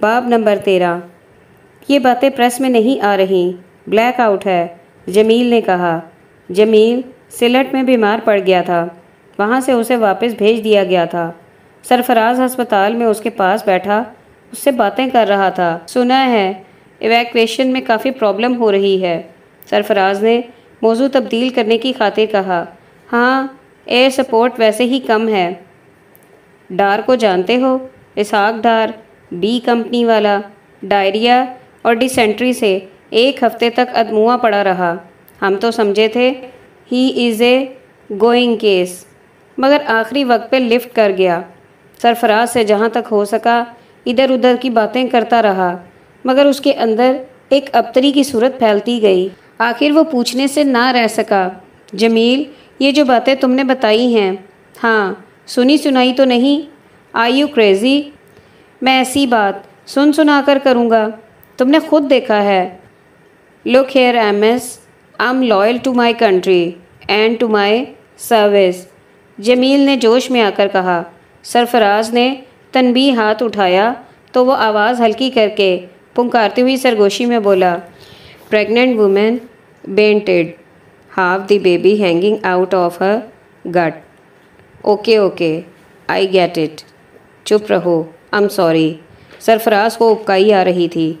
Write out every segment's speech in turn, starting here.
باب نمبر تیرہ۔ یہ باتیں پریس میں نہیں آ رہی۔ بلیک آؤٹ ہے۔ جمیل نے کہا، جمیل سلٹ میں بیمار پڑ گیا تھا۔ وہاں سے اسے واپس بھیج دیا گیا تھا۔ سرفراز ہسپتال میں اس کے پاس بیٹھا۔ اس سے باتیں کر رہا تھا۔ سنا ہے، ایویکویشن میں کافی پرابلم ہو رہی ہے۔ سرفراز نے موضوع تبدیل کرنے کی خاطر کہا ہاں ایئر سپورٹ ویسے ہی کم ہے۔ ڈار کو جانتے ہو؟ اسحاق ڈار بی کمپنی والا ڈائریا اور ڈیسینٹری سے ایک ہفتے تک ادموا پڑا رہا۔ ہم تو سمجھے تھے ہی از اے گوئنگ کیس مگر آخری وقت پہ لفٹ کر گیا۔ سرفراز سے جہاں تک ہو سکا، ادھر ادھر کی باتیں کرتا رہا۔ مگر اس کے اندر ایک ابتری کی صورت پھیلتی گئی۔ آخر وہ پوچھنے سے نہ رہ سکا۔ جمیل، یہ جو باتیں تم نے بتائی ہیں۔ ہاں سنی سنائی تو نہیں۔ آئی یو کریزی میں ایسی بات سن سنا کر کروں گا۔ تم نے خود دیکھا ہے۔ Look here M S M loyal to my country and to my service Jamil نے جوش میں آ کر کہا۔ سرفراز نے تنبی ہاتھ اٹھایا تو وہ آواز ہلکی کر کے پنکارتی ہوئی سرگوشی میں بولا۔ Pregnant woman bended half the baby hanging out of her gut okay okay I get it چپ رہو۔ ام سوری سرفراز کو اپکائی آ رہی تھی۔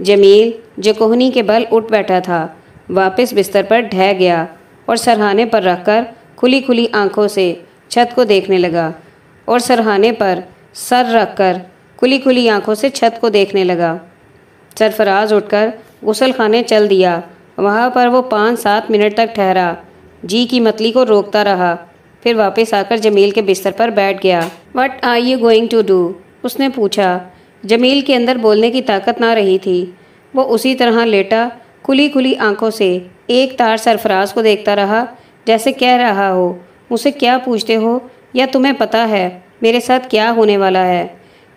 جمیل جو کوہنی کے بل اٹھ بیٹھا تھا، واپس بستر پر ڈھہ گیا اور سرہانے پر رکھ کر کھلی کھلی آنکھوں سے چھت کو دیکھنے لگا اور سرہانے پر سر رکھ کر کھلی کھلی آنکھوں سے چھت کو دیکھنے لگا۔ سرفراز اٹھ کر غسل خانے چل دیا۔ وہاں پر وہ پانچ سات منٹ تک ٹھہرا۔ جی کی متلی کو روکتا رہا۔ پھر واپس آ کر جمیل کے بستر پر بیٹھ گیا۔ What are you going to do اس نے پوچھا، جمیل کے اندر بولنے کی طاقت نہ رہی تھی۔ وہ اسی طرح لیٹا، کھلی کھلی آنکھوں سے ایک تار سرفراز کو دیکھتا رہا، جیسے کہہ رہا ہو اسے کیا پوچھتے ہو؟ یا تمہیں پتہ ہے میرے ساتھ کیا ہونے والا ہے؟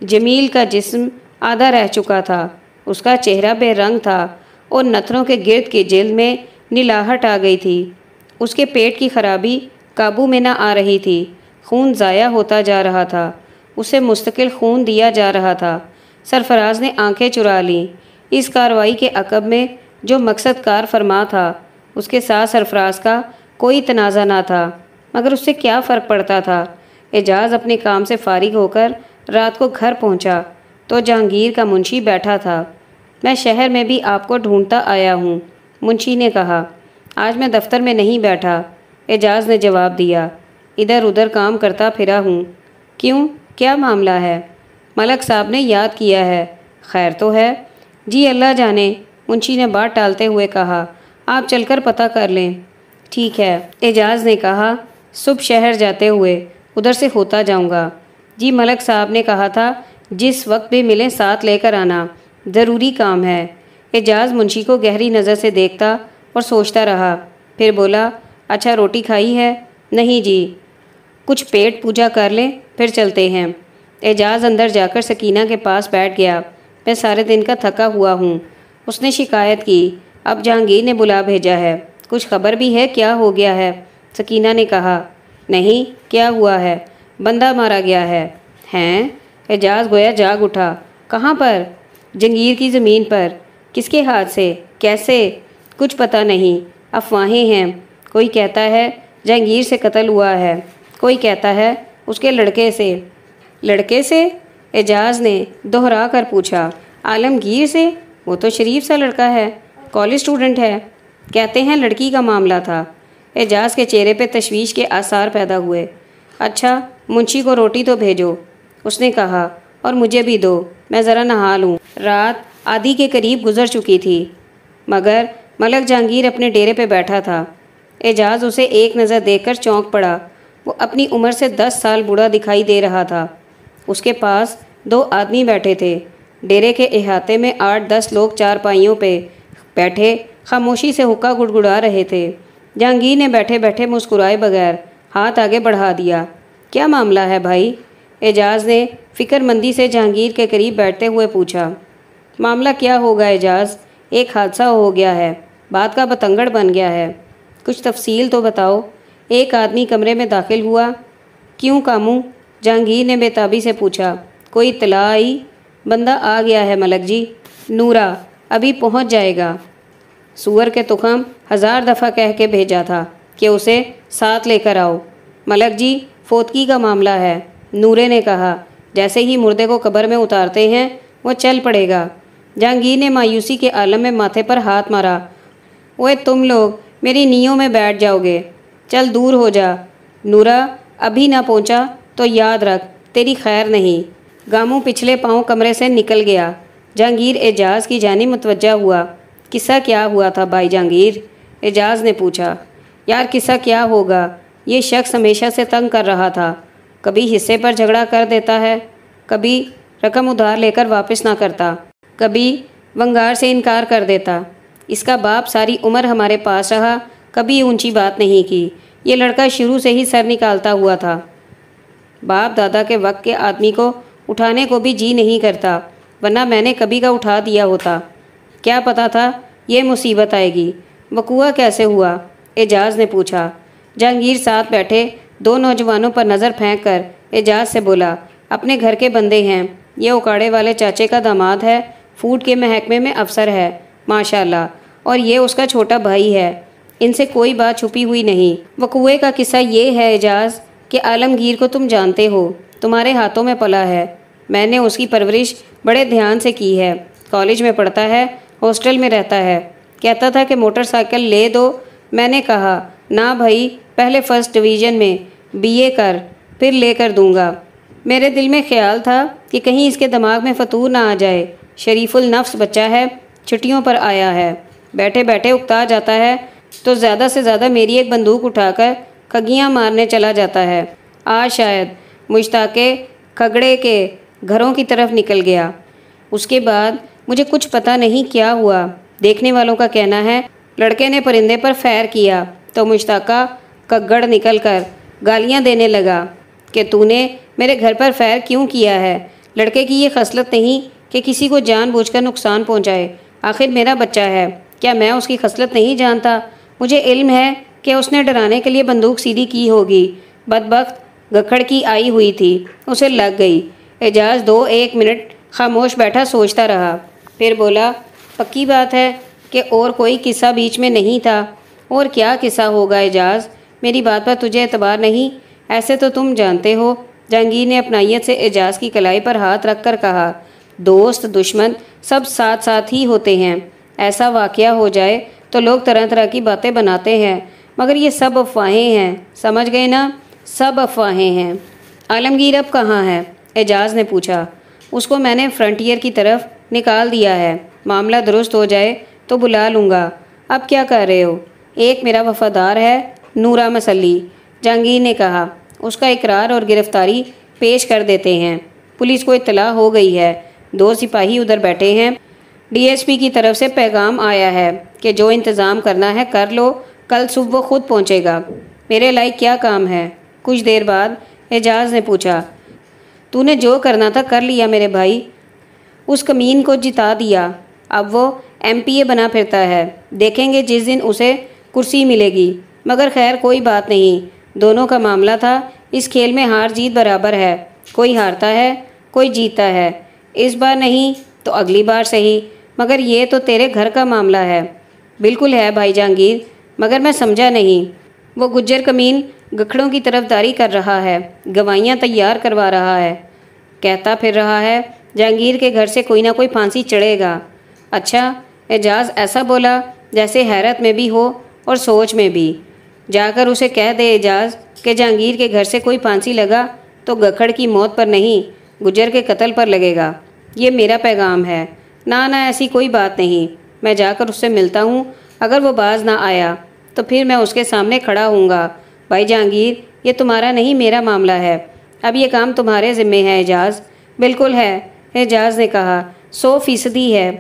جمیل کا جسم آدھا رہ چکا تھا، اس کا چہرہ بے رنگ تھا اور نتھروں کے گرد کی جلد میں نلاہٹ آ گئی تھی۔ اس کے پیٹ کی خرابی قابو میں نہ آ رہی تھی، خون ضائع ہوتا جا رہا تھا۔ اسے مستقل خون دیا جا رہا تھا۔ سرفراز نے آنکھیں چرا لیں۔ اس کاروائی کے عقب میں جو مقصد کار فرما تھا، اس کے ساتھ سرفراز کا کوئی تنازع نہ تھا۔ مگر اس سے کیا فرق پڑتا تھا؟ اعجاز اپنے کام سے فارغ ہو کر رات کو گھر پہنچا تو جہانگیر کا منشی بیٹھا تھا۔ میں شہر میں بھی آپ کو ڈھونڈتا آیا ہوں، منشی نے کہا۔ آج میں دفتر میں نہیں بیٹھا، اعجاز نے جواب دیا۔ ادھر ادھر کام کرتا پھرا ہوں۔ کیوں؟ کیا معاملہ ہے؟ ملک صاحب نے یاد کیا ہے۔ خیر تو ہے۔ جی اللہ جانے، منشی نے بات ٹالتے ہوئے کہا، آپ چل کر پتہ کر لیں۔ ٹھیک ہے۔ اعجاز نے کہا، صبح شہر جاتے ہوئے ادھر سے ہوتا جاؤں گا۔ جی ملک صاحب نے کہا تھا، جس وقت بھی ملیں ساتھ لے کر آنا ضروری کام ہے۔ اعجاز منشی کو گہری نظر سے دیکھتا اور سوچتا رہا۔ پھر بولا اچھا روٹی کھائی ہے؟ نہیں جی۔ کچھ پیٹ پوجا کر لیں، پھر چلتے ہیں۔ اعجاز اندر جا کر سکینہ کے پاس بیٹھ گیا۔ میں سارے دن کا تھکا ہوا ہوں۔ اس نے شکایت کی۔ اب جہانگیر نے بلا بھیجا ہے۔ کچھ خبر بھی ہے کیا ہو گیا ہے؟ سکینہ نے کہا، نہیں، کیا ہوا ہے؟ بندہ مارا گیا ہے۔ ہیں؟ اعجاز گویا جاگ اٹھا۔ کہاں پر؟ جنگیر کی زمین پر۔ کس کے ہاتھ سے؟ کیسے؟ کچھ پتہ نہیں۔ افواہیں ہیں۔ کوئی کہتا ہے، جہانگیر سے قتل ہوا ہے۔ کوئی کہتا ہے، اس کے لڑکے سے۔ لڑکے سے؟ اعجاز نے دہرا کر پوچھا۔ عالمگیر سے؟ وہ تو شریف سا لڑکا ہے۔ کالج اسٹوڈنٹ ہے۔ کہتے ہیں لڑکی کا معاملہ تھا۔ اعجاز کے چہرے پہ تشویش کے آثار پیدا ہوئے۔ اچھا منشی کو روٹی تو بھیجو۔ اس نے کہا، اور مجھے بھی دو۔ میں ذرا نہا لوں۔ رات آدھی کے قریب گزر چکی تھی۔ مگر ملک جہانگیر اپنے ڈیرے پہ بیٹھا تھا۔ اعجاز اسے ایک نظر دیکھ کر چونک پڑا۔ وہ اپنی عمر سے دس سال بوڑھا دکھائی دے رہا تھا۔ اس کے پاس دو آدمی بیٹھے تھے۔ ڈیرے کے احاطے میں آٹھ دس لوگ چار پائیوں پہ بیٹھے خاموشی سے حکا گڑ گڑا رہے تھے۔ جہانگیر نے بیٹھے بیٹھے مسکرائے بغیر ہاتھ آگے بڑھا دیا۔ کیا معاملہ ہے بھائی؟ اعجاز نے فکر مندی سے جہانگیر کے قریب بیٹھتے ہوئے پوچھا۔ معاملہ کیا ہوگا اعجاز؟ ایک حادثہ ہو گیا ہے۔ بات کا بتنگڑ بن گیا ہے۔ کچھ تفصیل تو بتاؤ۔ ایک آدمی کمرے میں داخل ہوا۔ کیوں کاموں؟ جہانگیر نے بے تابی سے پوچھا۔ کوئی اطلاع آئی؟ بندہ آ گیا ہے ملک جی۔ نورا، ابھی پہنچ جائے گا۔ سور کے تخم ہزار دفعہ کہہ کے بھیجا تھا کہ اسے ساتھ لے کر آؤ۔ ملک جی فوتکی کا معاملہ ہے۔ نورے نے کہا، جیسے ہی مردے کو قبر میں اتارتے ہیں، وہ چل پڑے گا۔ جہانگیر نے مایوسی کے عالم میں ماتھے پر ہاتھ مارا۔ وہ تم لوگ، میری نیوں میں بیٹھ جاؤ گے۔ چل دور ہو جا۔ نورا، ابھی نہ پہنچا تو یاد رکھ، تیری خیر نہیں۔ گاموں پچھلے پاؤں کمرے سے نکل گیا۔ جہانگیر اعجاز کی جانب متوجہ ہوا۔ قصہ کیا ہوا تھا بھائی جہانگیر؟ اعجاز نے پوچھا۔ یار، قصہ کیا ہوگا؟ یہ شخص ہمیشہ سے تنگ کر رہا تھا۔ کبھی حصے پر جھگڑا کر دیتا ہے، کبھی رقم ادھار لے کر واپس نہ کرتا، کبھی ونگار سے انکار کر دیتا۔ اس کا باپ ساری عمر ہمارے پاس رہا، کبھی اونچی بات نہیں کی۔ یہ لڑکا شروع سے ہی سر نکالتا ہوا تھا۔ باپ دادا کے وقت کے آدمی کو اٹھانے کو بھی جی نہیں کرتا، ورنہ میں نے کبھی کا اٹھا دیا ہوتا۔ کیا پتا تھا یہ مصیبت آئے گی۔ وقوع کیسے ہوا؟ اعجاز نے پوچھا۔ جہانگیر ساتھ بیٹھے دو نوجوانوں پر نظر پھینک کر اعجاز سے بولا، اپنے گھر کے بندے ہیں۔ یہ اکاڑے والے چاچے کا داماد ہے، فوڈ کے محکمے میں افسر ہے ماشاء اللہ اور یہ اس کا چھوٹا بھائی ہے۔ ان سے کوئی بات چھپی ہوئی نہیں۔ وقوعے کا قصہ یہ ہے اعجاز کہ عالمگیر کو تم جانتے ہو، تمہارے ہاتھوں میں پلا ہے۔ میں نے اس کی پرورش بڑے دھیان سے کی ہے۔ کالج میں پڑھتا ہے، ہاسٹل میں رہتا ہے۔ کہتا تھا کہ موٹر سائیکل لے دو۔ میں نے کہا، نہ بھائی، پہلے فرسٹ ڈویژن میں بی اے کر، پھر لے کر دوں گا۔ میرے دل میں خیال تھا کہ کہیں اس کے دماغ میں فطور نہ آ جائے۔ شریف النفس بچہ ہے، چھٹیوں پر آیا ہے۔ بیٹھے بیٹھے اکتا جاتا ہے۔ تو زیادہ سے زیادہ میری ایک بندوق اٹھا کر کھگیاں مارنے چلا جاتا ہے۔ آج شاید مشتاق کھگڑے کے گھروں کی طرف نکل گیا۔ اس کے بعد مجھے کچھ پتہ نہیں کیا ہوا۔ دیکھنے والوں کا کہنا ہے، لڑکے نے پرندے پر فیر کیا تو مشتاقہ کگڑ نکل کر گالیاں دینے لگا کہ تو نے میرے گھر پر فیر کیوں کیا ہے؟ لڑکے کی یہ خصلت نہیں کہ کسی کو جان بوجھ کر نقصان پہنچائے۔ آخر میرا بچہ ہے۔ کیا میں اس کی خصلت نہیں جانتا؟ مجھے علم ہے کہ اس نے ڈرانے کے لیے بندوق سیدھی کی ہوگی۔ بدبخت گکھڑ کی آئی ہوئی تھی۔ اسے لگ گئی۔ اعجاز دو ایک منٹ خاموش بیٹھا سوچتا رہا۔ پھر بولا، پکی بات ہے کہ اور کوئی قصہ بیچ میں نہیں تھا۔ اور کیا قصہ ہوگا اعجاز؟ میری بات پر تجھے اعتبار نہیں۔ ایسے تو تم جانتے ہو۔ جہانگیر نے اپنائیت سے اعجاز کی کلائی پر ہاتھ رکھ کر کہا، دوست، دشمن سب ساتھ ساتھ ہی ہوتے ہیں۔ ایسا واقعہ ہو جائے تو لوگ طرح طرح کی باتیں بناتے ہیں، مگر یہ سب افواہیں ہیں۔ سمجھ گئے نا؟ سب افواہیں ہیں۔ عالمگیر اب کہاں ہے؟ اعجاز نے پوچھا۔ اس کو میں نے فرنٹیئر کی طرف نکال دیا ہے۔ معاملہ درست ہو جائے تو بلا لوں گا۔ اب کیا کر رہے ہو؟ ایک میرا وفادار ہے، نورا مسلی۔ جہانگیر نے کہا، اس کا اقرار اور گرفتاری پیش کر دیتے ہیں۔ پولیس کو اطلاع ہو گئی ہے۔ دو سپاہی ادھر بیٹھے ہیں۔ ڈی ایس پی کی طرف سے پیغام آیا ہے کہ جو انتظام کرنا ہے کر لو، کل صبح وہ خود پہنچے گا۔ میرے لائق کیا کام ہے؟ کچھ دیر بعد اعجاز نے پوچھا، تو نے جو کرنا تھا کر لیا میرے بھائی؟ اس کمین کو جتا دیا۔ اب وہ ایم پی اے بنا پھرتا ہے۔ دیکھیں گے جس دن اسے کرسی ملے گی۔ مگر خیر، کوئی بات نہیں۔ دونوں کا معاملہ تھا۔ اس کھیل میں ہار جیت برابر ہے۔ کوئی ہارتا ہے، کوئی جیتا ہے۔ اس بار نہیں۔ تو اگلی بار صحیح۔ مگر یہ تو تیرے گھر کا معاملہ ہے۔ بالکل ہے بھائی جہانگیر، مگر میں سمجھا نہیں۔ وہ گجر کمین گکھڑوں کی طرف داری کر رہا ہے، گوائیاں تیار کروا رہا ہے۔ کہتا پھر رہا ہے، جہانگیر کے گھر سے کوئی نہ کوئی پھانسی چڑھے گا۔ اچھا اعجاز ایسا بولا جیسے حیرت میں بھی ہو اور سوچ میں بھی۔ جا کر اسے کہہ دے اعجاز کہ جہانگیر کے گھر سے کوئی پھانسی لگا تو گکھڑ کی موت پر نہیں، گجر کے قتل پر لگے گا۔ یہ میرا پیغام ہے۔ نہ نہ ایسی کوئی بات نہیں۔ میں جا کر اس سے ملتا ہوں۔ اگر وہ باز نہ آیا، تو پھر میں اس کے سامنے کھڑا ہوں گا۔ بھائی جہانگیر، یہ تمہارا نہیں، میرا معاملہ ہے۔ اب یہ کام تمہارے ذمے ہے، اعجاز۔ بالکل ہے۔ اعجاز نے کہا، سو فیصدی ہے۔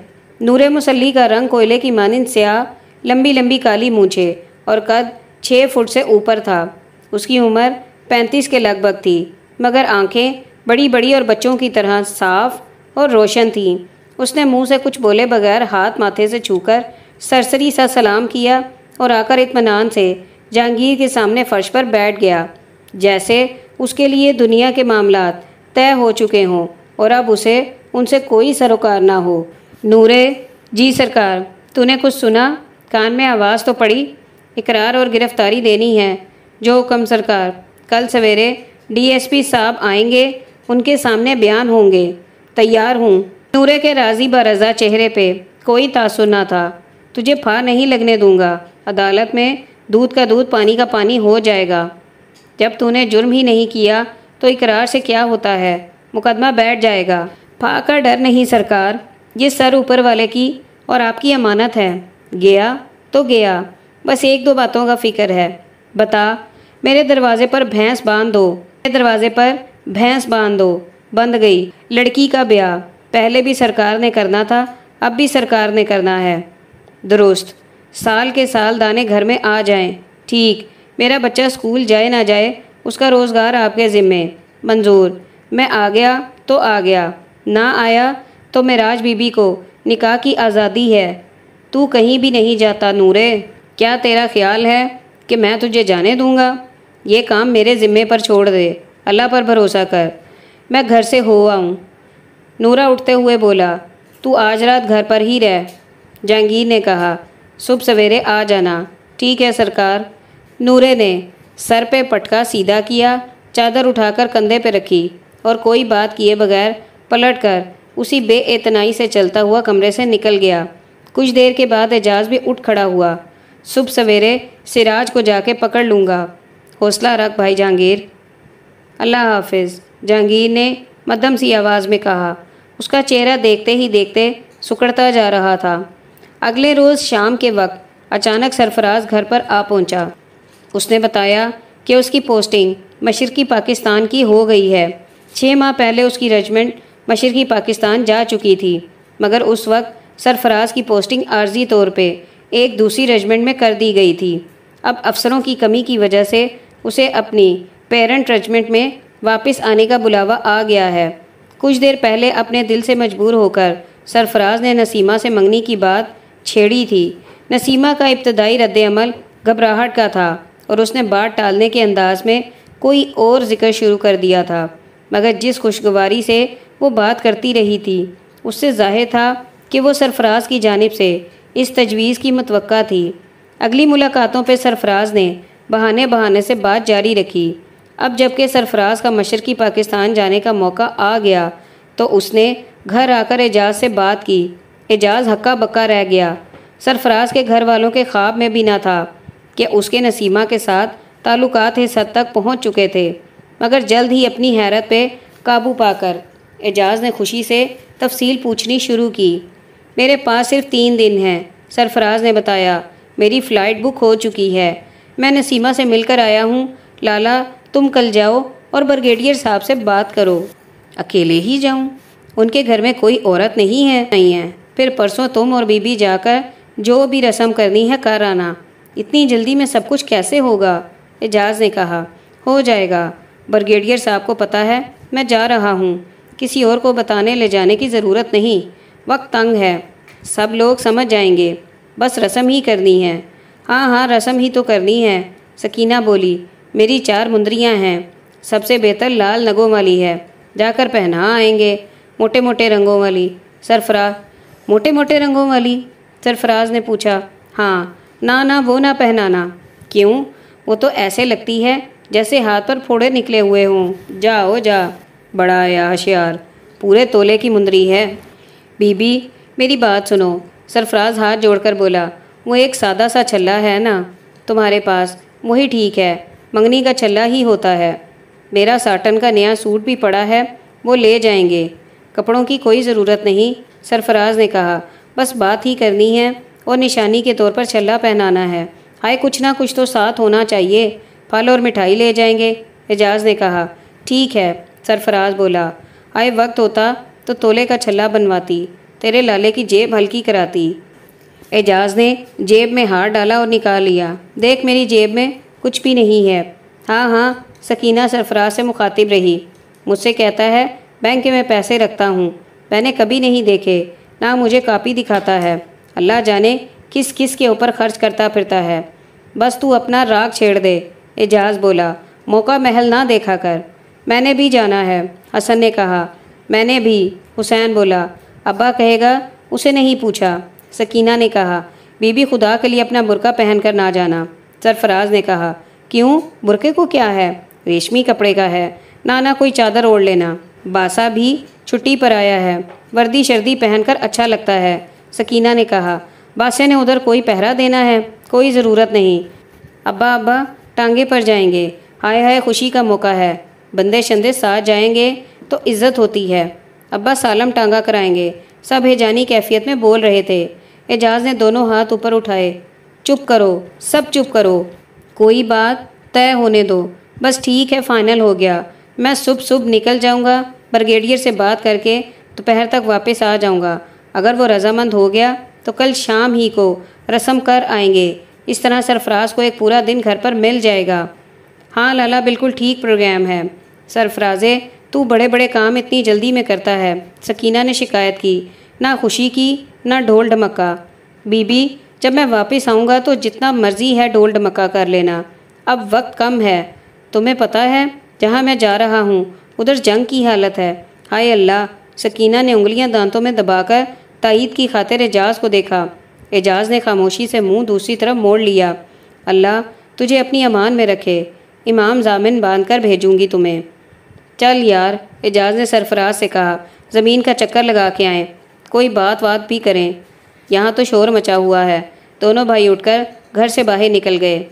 نور مسلی کا رنگ کوئلے کی مانند سیاہ، لمبی لمبی کالی مونچھے اور قد چھ فٹ سے اوپر تھا۔ اس کی عمر پینتیس کے لگ بھگ تھی۔ مگر آنکھیں بڑی بڑی اور بچوں کی طرح صاف اور روشن تھیں اس نے منہ سے کچھ بولے بغیر ہاتھ ماتھے سے چھو کر سرسری سا سلام کیا اور آ کر اطمینان سے جہانگیر کے سامنے فرش پر بیٹھ گیا۔ جیسے اس کے لیے دنیا کے معاملات طے ہو چکے ہوں اور اب اسے ان سے کوئی سروکار نہ ہو۔ نورے جی سرکار، تو نے کچھ سنا؟ کان میں آواز تو پڑی۔ اقرار اور گرفتاری دینی ہے۔ جو حکم سرکار، کل سویرے ڈی ایس پی صاحب آئیں گے، ان کے سامنے بیان ہوں گے۔ تیار ہوں۔ نورے کے راضی برضا چہرے پہ کوئی تاثر نہ تھا۔ تجھے پھا نہیں لگنے دوں گا۔ عدالت میں دودھ کا دودھ پانی کا پانی ہو جائے گا۔ جب تو نے جرم ہی نہیں کیا تو اقرار سے کیا ہوتا ہے؟ مقدمہ بیٹھ جائے گا۔ پھا کا ڈر نہیں سرکار۔ یہ سر اوپر والے کی اور آپ کی امانت ہے۔ گیا تو گیا۔ بس ایک دو باتوں کا فکر ہے۔ بتا، میرے دروازے پر بھینس باندھ دو۔ میرے دروازے پر بھینس باندھ دو۔ بند گئی۔ لڑکی کا بیاہ۔ پہلے بھی سرکار نے کرنا تھا، اب بھی سرکار نے کرنا ہے۔ درست۔ سال کے سال دانے گھر میں آ جائیں۔ ٹھیک۔ میرا بچہ اسکول جائے نہ جائے، اس کا روزگار آپ کے ذمے۔ منظور۔ میں آ گیا تو آ گیا۔ نہ آیا تو میں بی بی کو۔ نکاح کی آزادی ہے۔ تو کہیں بھی نہیں جاتا نورے۔ کیا تیرا خیال ہے کہ میں تجھے جانے دوں گا؟ یہ کام میرے ذمے پر چھوڑ دے۔ اللہ پر بھروسہ کر۔ میں گھر سے ہو آؤں۔ نورا اٹھتے ہوئے بولا، تو آج رات گھر پر ہی رہ۔ جہانگیر نے کہا، صبح سویرے آ جانا۔ ٹھیک ہے سرکار۔ نورے نے سر پہ پٹکا سیدھا کیا، چادر اٹھا کر کندھے پہ رکھی اور کوئی بات کیے بغیر پلٹ کر اسی بے اعتنائی سے چلتا ہوا کمرے سے نکل گیا۔ کچھ دیر کے بعد اعجاز بھی اٹھ کھڑا ہوا۔ صبح سویرے سراج کو جا کے پکڑ لوں گا۔ حوصلہ رکھ بھائی جہانگیر۔ اللہ حافظ۔ جہانگیر نے مدم سی آواز میں کہا، اس کا چہرہ دیکھتے ہی دیکھتے سکڑتا جا رہا تھا۔ اگلے روز شام کے وقت اچانک سرفراز گھر پر آ پہنچا۔ اس نے بتایا کہ اس کی پوسٹنگ مشرقی پاکستان کی ہو گئی ہے۔ چھ ماہ پہلے اس کی رجمنٹ مشرقی پاکستان جا چکی تھی، مگر اس وقت سرفراز کی پوسٹنگ عارضی طور پہ ایک دوسری رجمنٹ میں کر دی گئی تھی۔ اب افسروں کی کمی کی وجہ سے اسے اپنی پیرنٹ رجمنٹ میں واپس آنے کا بلاوا آ گیا ہے۔ کچھ دیر پہلے اپنے دل سے مجبور ہو کر سرفراز نے نسیمہ سے منگنی کی بات چھیڑی تھی۔ نسیمہ کا ابتدائی رد عمل گھبراہٹ کا تھا اور اس نے بات ٹالنے کے انداز میں کوئی اور ذکر شروع کر دیا تھا۔ مگر جس خوشگواری سے وہ بات کرتی رہی تھی، اس سے ظاہر تھا کہ وہ سرفراز کی جانب سے اس تجویز کی متوقع تھی۔ اگلی ملاقاتوں پہ سرفراز نے بہانے بہانے سے بات جاری رکھی۔ اب جبکہ سرفراز کا مشرقی پاکستان جانے کا موقع آ گیا، تو اس نے گھر آ کر اعجاز سے بات کی۔ اعجاز ہکا بکا رہ گیا۔ سرفراز کے گھر والوں کے خواب میں بھی نہ تھا کہ اس کے نسیمہ کے ساتھ تعلقات اس حد تک پہنچ چکے تھے، مگر جلد ہی اپنی حیرت پہ قابو پا کر اعجاز نے خوشی سے تفصیل پوچھنی شروع کی۔ میرے پاس صرف تین دن ہیں، سرفراز نے بتایا۔ میری فلائٹ بک ہو چکی ہے۔ میں نسیمہ سے مل کر آیا ہوں۔ لالا تم کل جاؤ اور برگیڈیئر صاحب سے بات کرو۔ اکیلے ہی جاؤں؟ ان کے گھر میں کوئی عورت نہیں ہے۔ نہیں ہے۔ پھر پرسوں تم اور بی بی جا کر جو بھی رسم کرنی ہے کر آنا۔ اتنی جلدی میں سب کچھ کیسے ہوگا؟ اعجاز نے کہا۔ ہو جائے گا۔ برگیڈیئر صاحب کو پتہ ہے میں جا رہا ہوں۔ کسی اور کو بتانے لے جانے کی ضرورت نہیں۔ وقت تنگ ہے۔ سب لوگ سمجھ جائیں گے۔ بس رسم ہی کرنی ہے۔ ہاں ہاں رسم ہی تو کرنی ہے۔ سکینہ بولی۔ میری چار مندریاں ہیں، سب سے بہتر لال نگوں والی ہے۔ جا کر پہنا آئیں گے موٹے موٹے رنگوں والی۔ سرفراز، موٹے موٹے رنگوں والی۔ سرفراز نے پوچھا ہاں نہ نہ، وہ نہ پہنانا۔ کیوں؟ وہ تو ایسے لگتی ہے جیسے ہاتھ پر پھوڑے نکلے ہوئے ہوں۔ جاؤ، جا۔ بڑا یا ہوشیار پورے تولے کی مندری ہے۔ بی بی میری بات سنو۔ سرفراز ہاتھ جوڑ کر بولا، وہ ایک سادہ سا چھلا ہے نا؟ تمہارے پاس، وہی ٹھیک ہے۔ منگنی کا چھلا ہی ہوتا ہے۔ میرا ساٹن کا نیا سوٹ بھی پڑا ہے، وہ لے جائیں گے۔ کپڑوں کی کوئی ضرورت نہیں، سرفراز نے کہا۔ بس بات ہی کرنی ہے اور نشانی کے طور پر چھلا پہنانا ہے۔ ہائے کچھ نہ کچھ تو ساتھ ہونا چاہیے۔ پھل اور مٹھائی لے جائیں گے۔ اعجاز نے کہا۔ ٹھیک ہے، سرفراز بولا۔ آئے وقت ہوتا تو تولے کا چھلا بنواتی، تیرے لالے کی جیب ہلکی کراتی۔ اعجاز نے جیب میں ہار ڈالا اور نکال لیا۔ دیکھ میری جیب میں۔ کچھ بھی نہیں ہے۔ ہاں ہاں سکینہ سرفراز سے مخاطب رہی۔ مجھ سے کہتا ہے، بینک میں پیسے رکھتا ہوں۔ میں نے کبھی نہیں دیکھے، نہ مجھے کاپی دکھاتا ہے۔ اللہ جانے کس کس کے اوپر خرچ کرتا پھرتا ہے۔ بس تو اپنا راگ چھیڑ دے۔ اعجاز بولا، موقع محل نہ دیکھا کر۔ میں نے بھی جانا ہے، حسن نے کہا۔ میں نے بھی، حسین بولا۔ ابا کہے گا، اسے نہیں پوچھا۔ سکینہ نے کہا، بی بی خدا کے لیے اپنا برقع پہن کر نہ جانا۔ سرفراز نے کہا، کیوں؟ برقعے کو کیا ہے؟ ریشمی کپڑے کا ہے۔ نانا کوئی چادر اوڑھ لینا۔ باسا بھی چھٹی پر آیا ہے۔ وردی شردی پہن کر اچھا لگتا ہے۔ سکینہ نے کہا، باسے نے ادھر کوئی پہرا دینا ہے؟ کوئی ضرورت نہیں۔ ابا ابا، ٹانگے پر جائیں گے۔ ہائے ہائے، خوشی کا موقع ہے۔ بندے شندے ساتھ جائیں گے تو عزت ہوتی ہے۔ ابا سالم ٹانگا کرائیں گے۔ سب ہیجانی کیفیت میں بول رہے تھے۔ اعجاز نے دونوں ہاتھ اوپر اٹھائے۔ چپ کرو، سب چپ کرو۔ کوئی بات طے ہونے دو۔ بس ٹھیک ہے، فائنل ہو گیا۔ میں صبح صبح نکل جاؤں گا برگیڈیئر سے بات کر کے دوپہر تک واپس آ جاؤں گا۔ اگر وہ رضامند ہو گیا تو کل شام ہی کو رسم کر آئیں گے۔ اس طرح سرفراز کو ایک پورا دن گھر پر مل جائے گا۔ ہاں لالا، بالکل ٹھیک پروگرام ہے۔ سرفرازے، تو بڑے بڑے کام اتنی جلدی میں کرتا ہے۔ سکینہ نے شکایت کی، نہ خوشی کی، نہ ڈھول ڈھمکا۔ بی بی جب میں واپس آؤں گا تو جتنا مرضی ہے ڈھول ڈھمکا کر لینا۔ اب وقت کم ہے۔ تمہیں پتہ ہے، جہاں میں جا رہا ہوں، ادھر جنگ کی حالت ہے۔ ہائے اللہ، سکینہ نے انگلیاں دانتوں میں دبا کر تائید کی خاطر اعجاز کو دیکھا۔ اعجاز نے خاموشی سے منہ دوسری طرف موڑ لیا۔ اللہ، تجھے اپنی امان میں رکھے۔ امام ضامن باندھ کر بھیجوں گی تمہیں۔ چل یار، اعجاز نے سرفراز سے کہا۔ زمین کا چکر لگا کے آئیں۔ کوئی بات وات بھی کریں۔ یہاں تو شور مچا ہوا ہے۔ دونوں بھائی اٹھ کر گھر سے باہر نکل گئے۔